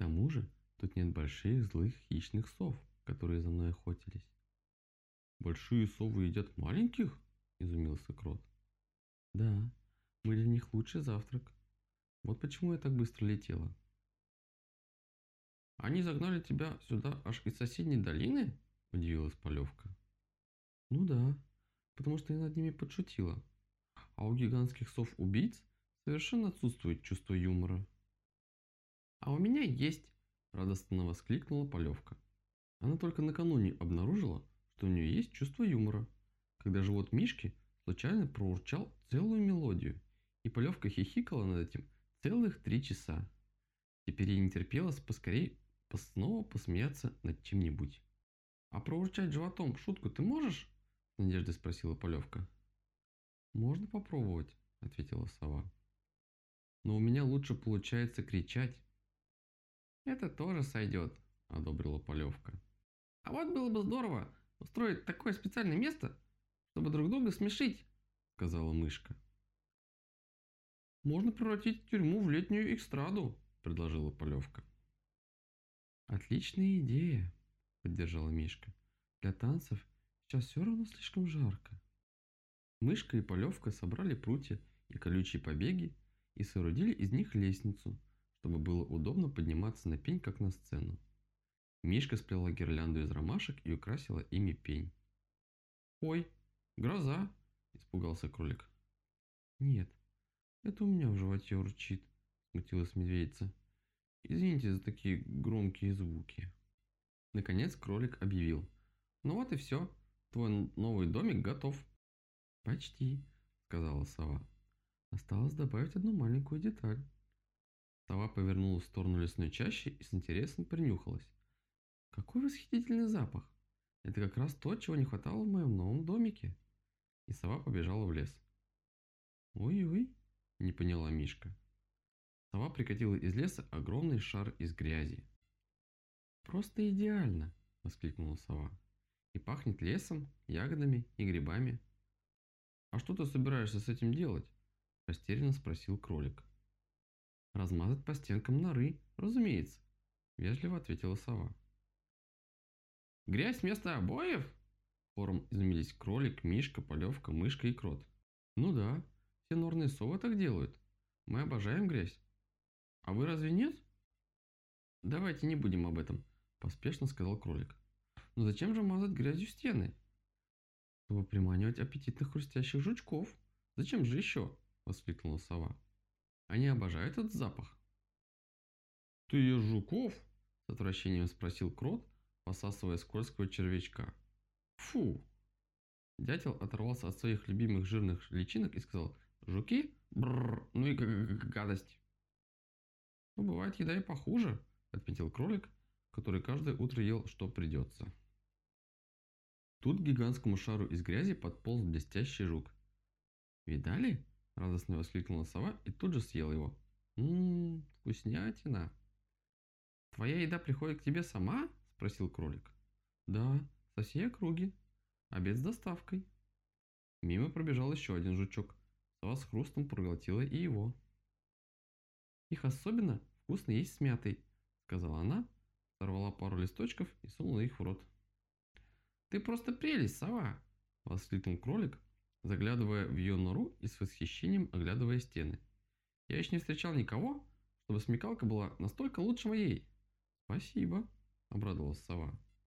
тому же, тут нет больших злых хищных сов, которые за мной охотились. Большие совы едят маленьких? Изумился Крот. Да, мы для них лучший завтрак. Вот почему я так быстро летела. Они загнали тебя сюда аж из соседней долины? Удивилась Полевка. Ну да, потому что я над ними подшутила. А у гигантских сов-убийц совершенно отсутствует чувство юмора. А у меня есть, радостно воскликнула Полевка. Она только накануне обнаружила, что у нее есть чувство юмора, когда живот Мишки случайно проурчал целую мелодию, и Полевка хихикала над этим целых три часа. Теперь ей не терпелось поскорей снова посмеяться над чем-нибудь. «А проурчать животом шутку ты можешь?» – с надеждой спросила Полевка. «Можно попробовать», – ответила сова. «Но у меня лучше получается кричать». «Это тоже сойдет», – одобрила Полевка. «А вот было бы здорово устроить такое специальное место, чтобы друг друга смешить», – сказала мышка. «Можно превратить тюрьму в летнюю экстраду», – предложила Полевка. «Отличная идея», – поддержала Мишка. «Для танцев сейчас все равно слишком жарко». Мышка и Полевка собрали прутья и колючие побеги и соорудили из них лестницу, чтобы было удобно подниматься на пень, как на сцену. Мишка сплела гирлянду из ромашек и украсила ими пень. «Ой, гроза!» – испугался кролик. «Нет, это у меня в животе урчит», – смутилась медведица. «Извините за такие громкие звуки». Наконец кролик объявил. «Ну вот и все, твой новый домик готов». «Почти», — сказала сова. «Осталось добавить одну маленькую деталь». Сова повернула в сторону лесной чащи и с интересом принюхалась. «Какой восхитительный запах! Это как раз то, чего не хватало в моем новом домике!» И сова побежала в лес. «Ой-ой!» – не поняла Мишка. Сова прикатила из леса огромный шар из грязи. «Просто идеально!» – воскликнула сова. «И пахнет лесом, ягодами и грибами». «А что ты собираешься с этим делать?» – растерянно спросил кролик. «Размазать по стенкам норы, разумеется», – вежливо ответила сова. «Грязь вместо обоев?» Хором изумились кролик, мишка, полевка, мышка и крот. «Ну да, все норные совы так делают. Мы обожаем грязь. А вы разве нет?» «Давайте не будем об этом», – поспешно сказал кролик. «Но зачем же мазать грязью стены?» чтобы приманивать аппетитных хрустящих жучков. Зачем же еще? Воскликнула сова. Они обожают этот запах. Ты ешь жуков? С отвращением спросил крот, посасывая скользкого червячка. Фу! Дятел оторвался от своих любимых жирных личинок и сказал, «Жуки? Бррр, ну и гадость!» «Ну, бывает еда и похуже», — отметил кролик, который каждое утро ел, что придется. Тут к гигантскому шару из грязи подполз блестящий жук. «Видали?» – радостно воскликнула сова и тут же съела его. «Ммм, вкуснятина!» «Твоя еда приходит к тебе сама?» – спросил кролик. «Да, со всей округи. Обед с доставкой». Мимо пробежал еще один жучок. Сова с хрустом проглотила и его. «Их особенно вкусно есть с мятой», – сказала она, сорвала пару листочков и сунула их в рот. «Ты просто прелесть, сова!» – воскликнул кролик, заглядывая в ее нору и с восхищением оглядывая стены. «Я еще не встречал никого, чтобы смекалка была настолько лучше моей!» «Спасибо!» – обрадовалась сова.